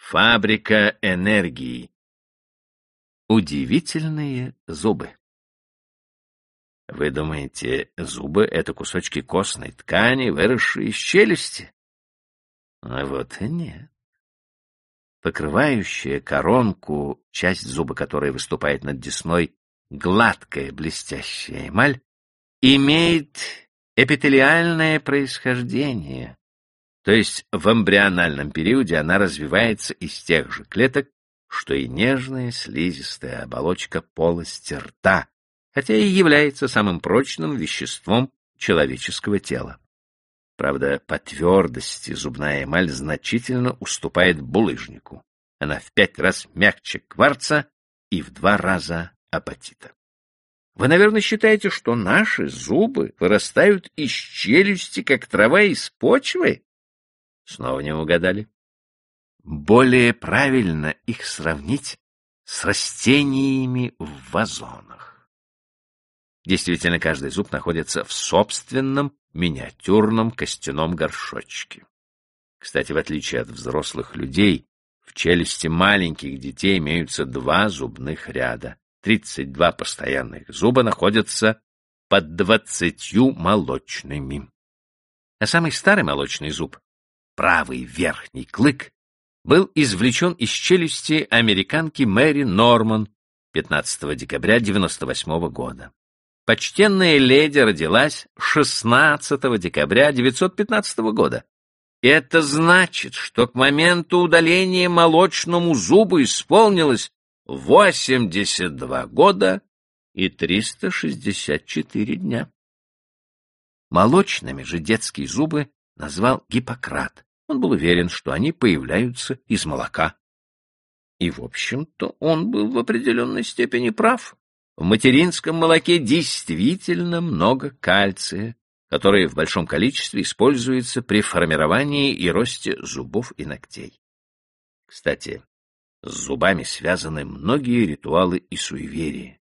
Фабрика энергии. Удивительные зубы. Вы думаете, зубы — это кусочки костной ткани, выросшие из челюсти? А вот и нет. Покрывающая коронку, часть зуба которой выступает над десной, гладкая блестящая эмаль, имеет эпителиальное происхождение, то есть в эмбриональном периоде она развивается из тех же клеток, что и нежная слизистая оболочка полости рта, хотя и является самым прочным веществом человеческого тела. Правда, по твердости зубная эмаль значительно уступает булыжнику. Она в пять раз мягче кварца и в два раза апатита. Вы, наверное, считаете, что наши зубы вырастают из челюсти, как трава из почвы? Снова не угадали. Более правильно их сравнить с растениями в вазонах. Действительно, каждый зуб находится в собственном миниатюрном костяном горшочке. Кстати, в отличие от взрослых людей, в челюсти маленьких детей имеются два зубных ряда. 32 постоянных зуба находятся под двадцатью молочными. А самый старый молочный зуб правый верхний клык был извлечен из челюсти американки Мэри Норман 15 декабря 1998 года. Почтенная леди родилась 16 декабря 1915 года. Это значит, что к моменту удаления молочному зубу исполнилось 82 года и 364 дня. Молочными же детские зубы назвал Гиппократ, он был уверен, что они появляются из молока. И, в общем-то, он был в определенной степени прав. В материнском молоке действительно много кальция, который в большом количестве используется при формировании и росте зубов и ногтей. Кстати, с зубами связаны многие ритуалы и суеверия.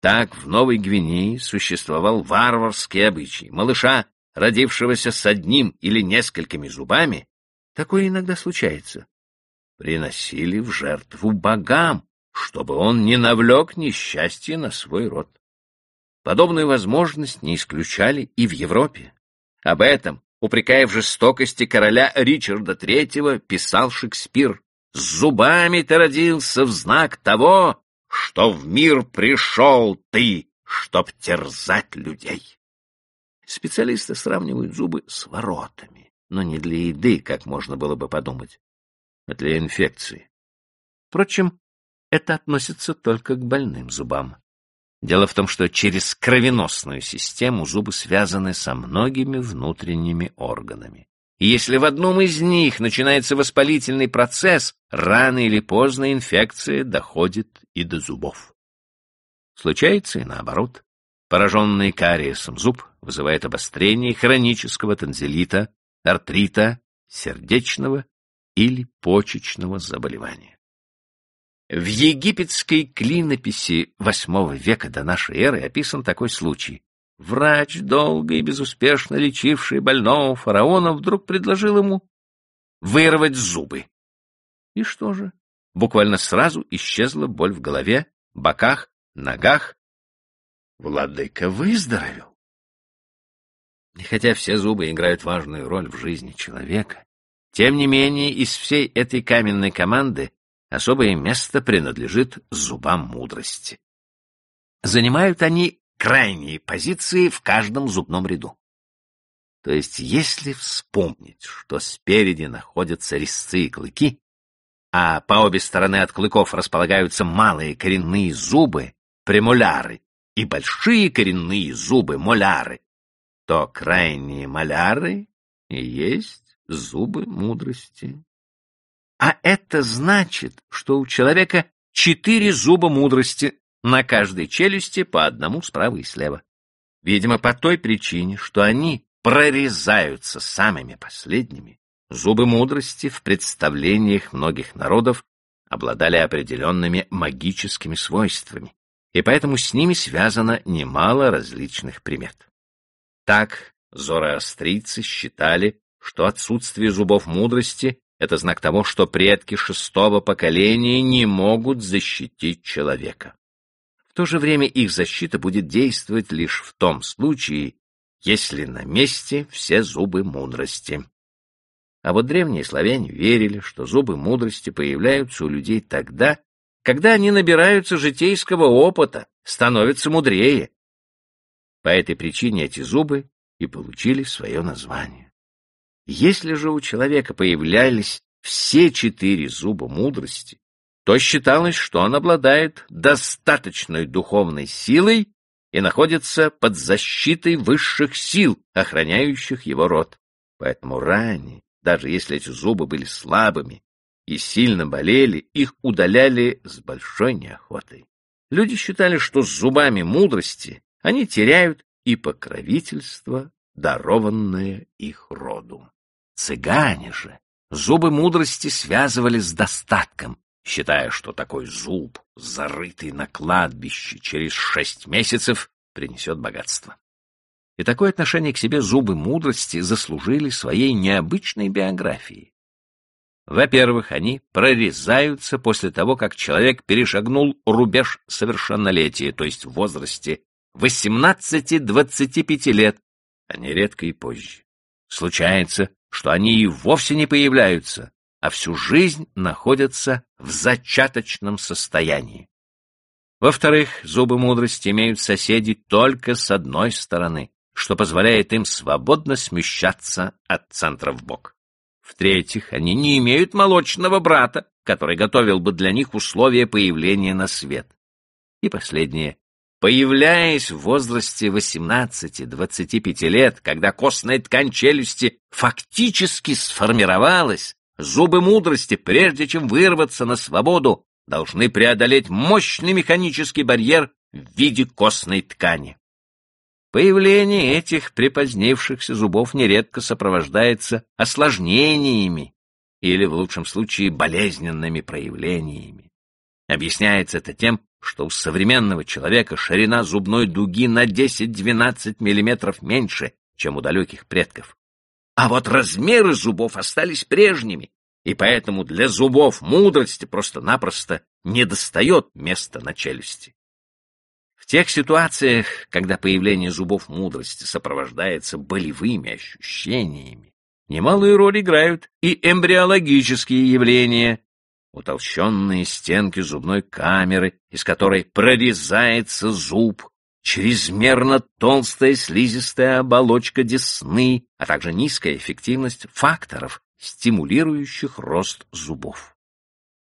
Так в Новой Гвинее существовал варварский обычай. Малыша, родившегося с одним или несколькими зубами, Такое иногда случается. Приносили в жертву богам, чтобы он не навлек несчастье на свой род. Подобную возможность не исключали и в Европе. Об этом, упрекая в жестокости короля Ричарда III, писал Шекспир. «С зубами ты родился в знак того, что в мир пришел ты, чтоб терзать людей». Специалисты сравнивают зубы с воротами но не для еды, как можно было бы подумать, а для инфекции. Впрочем, это относится только к больным зубам. Дело в том, что через кровеносную систему зубы связаны со многими внутренними органами. И если в одном из них начинается воспалительный процесс, рано или поздно инфекция доходит и до зубов. Случается и наоборот. Пораженный кариесом зуб вызывает обострение хронического танзелита, артрита, сердечного или почечного заболевания. В египетской клинописи VIII века до нашей эры описан такой случай. Врач, долго и безуспешно лечивший больного фараона, вдруг предложил ему вырвать зубы. И что же? Буквально сразу исчезла боль в голове, боках, ногах. Владыка выздоровел. И хотя все зубы играют важную роль в жизни человека, тем не менее из всей этой каменной команды особое место принадлежит зубам мудрости. Занимают они крайние позиции в каждом зубном ряду. То есть, если вспомнить, что спереди находятся резцы и клыки, а по обе стороны от клыков располагаются малые коренные зубы, премоляры, и большие коренные зубы, моляры, то крайние маляры и есть зубы мудрости. А это значит, что у человека четыре зуба мудрости, на каждой челюсти по одному справа и слева. Видимо, по той причине, что они прорезаются самыми последними, зубы мудрости в представлениях многих народов обладали определенными магическими свойствами, и поэтому с ними связано немало различных примет. Так зороастрийцы считали, что отсутствие зубов мудрости — Это знак того, что предки шестого поколения не могут защитить человека. В то же время их защита будет действовать лишь в том случае, если на месте все зубы мудрости. А вот древние славяне верили, что зубы мудрости появляются у людей тогда, когда они набираются житейского опыта, становятся мудрее. По этой причине эти зубы и получили свое название. Если же у человека появлялись все четыре зуба мудрости, то считалось, что он обладает достаточной духовной силой и находится под защитой высших сил, охраняющих его род. Поэтому ранее, даже если эти зубы были слабыми и сильно болели, их удаляли с большой неохотой. Люди считали, что с зубами мудрости они теряют и покровительство, дарованное их роду. Цыгане же зубы мудрости связывали с достатком, считая, что такой зуб, зарытый на кладбище через шесть месяцев, принесет богатство. И такое отношение к себе зубы мудрости заслужили своей необычной биографией. Во-первых, они прорезаются после того, как человек перешагнул рубеж совершеннолетия, то есть в возрасте 18-25 лет, а нередко и позже. Случается, что они и вовсе не появляются, а всю жизнь находятся в зачаточном состоянии. Во-вторых, зубы мудрости имеют соседи только с одной стороны, что позволяет им свободно смещаться от центра в бок. В-третьих, они не имеют молочного брата, который готовил бы для них условия появления на свет. И последнее. Появляясь в возрасте 18-25 лет, когда костная ткань челюсти фактически сформировалась, Зубы мудрости, прежде чем вырваться на свободу, должны преодолеть мощный механический барьер в виде костной ткани. Появление этих припозднившихся зубов нередко сопровождается осложнениями или, в лучшем случае, болезненными проявлениями. Объясняется это тем, что у современного человека ширина зубной дуги на 10-12 мм меньше, чем у далеких предков. А вот размеры зубов остались прежними, и поэтому для зубов мудрости просто-напросто недостает места на челюсти. В тех ситуациях, когда появление зубов мудрости сопровождается болевыми ощущениями, немалую роль играют и эмбриологические явления, утолщенные стенки зубной камеры, из которой прорезается зуб, чрезмерно толстая слизистая оболочка десны, а также низкая эффективность факторов, стимулирующих рост зубов.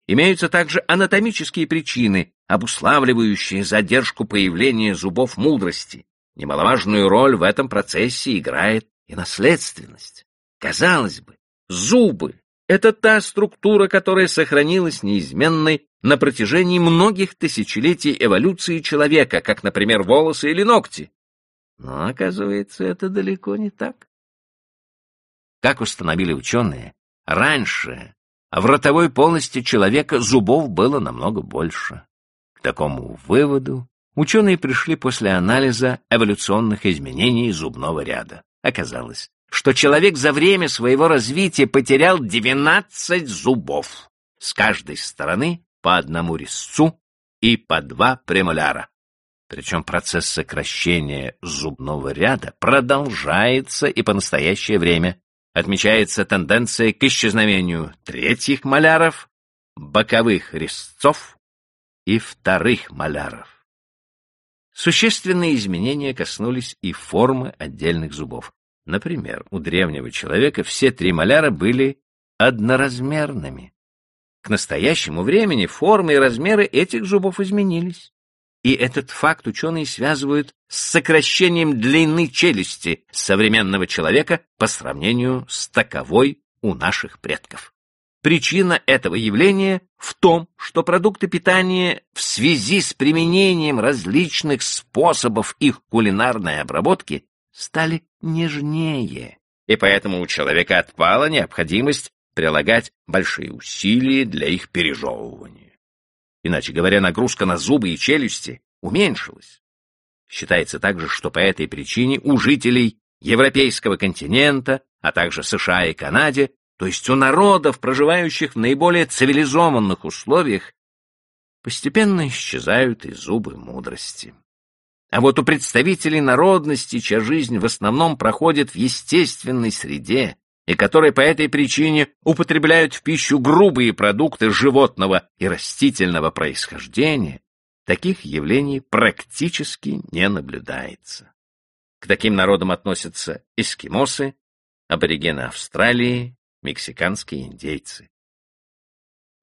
Имеются также анатомические причины, обуславливающие задержку появления зубов мудрости. Немаловажную роль в этом процессе играет и наследственность. Казалось бы, зубы — это та структура, которая сохранилась неизменной на протяжении многих тысячелетий эволюции человека, как, например, волосы или ногти. Но, оказывается, это далеко не так. Как установили ученые, раньше в ротовой полости человека зубов было намного больше. К такому выводу ученые пришли после анализа эволюционных изменений зубного ряда. Оказалось, что человек за время своего развития потерял 12 зубов с каждой стороны по одному резцу и по два премоляра. Причем процесс сокращения зубного ряда продолжается и по настоящее время. Отмечается тенденция к исчезновению третьих маляров, боковых резцов и вторых маляров. Существенные изменения коснулись и формы отдельных зубов. Например, у древнего человека все три маляра были одноразмерными. К настоящему времени формы и размеры этих зубов изменились. И этот факт ученые связывают с сокращением длины челюсти современного человека по сравнению с таковой у наших предков. Причина этого явления в том, что продукты питания в связи с применением различных способов их кулинарной обработки стали нежнее, и поэтому у человека отпала необходимость прилагать большие усилия для их пережевывания. Иначе говоря, нагрузка на зубы и челюсти уменьшилась. Считается также, что по этой причине у жителей европейского континента, а также США и Канаде, то есть у народов, проживающих в наиболее цивилизованных условиях, постепенно исчезают и зубы мудрости. А вот у представителей народности, чья жизнь в основном проходит в естественной среде, и которые по этой причине употребляют в пищу грубые продукты животного и растительного происхождения, таких явлений практически не наблюдается. К таким народам относятся эскимосы, аборигены Австралии, мексиканские индейцы.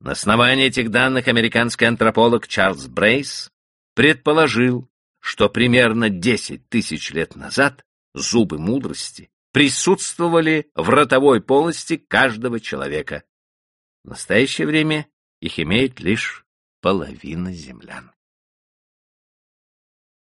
На основании этих данных американский антрополог Чарльз Брейс предположил, что примерно 10 тысяч лет назад зубы мудрости присутствовали в ротовой полости каждого человека. В настоящее время их имеет лишь половина землян.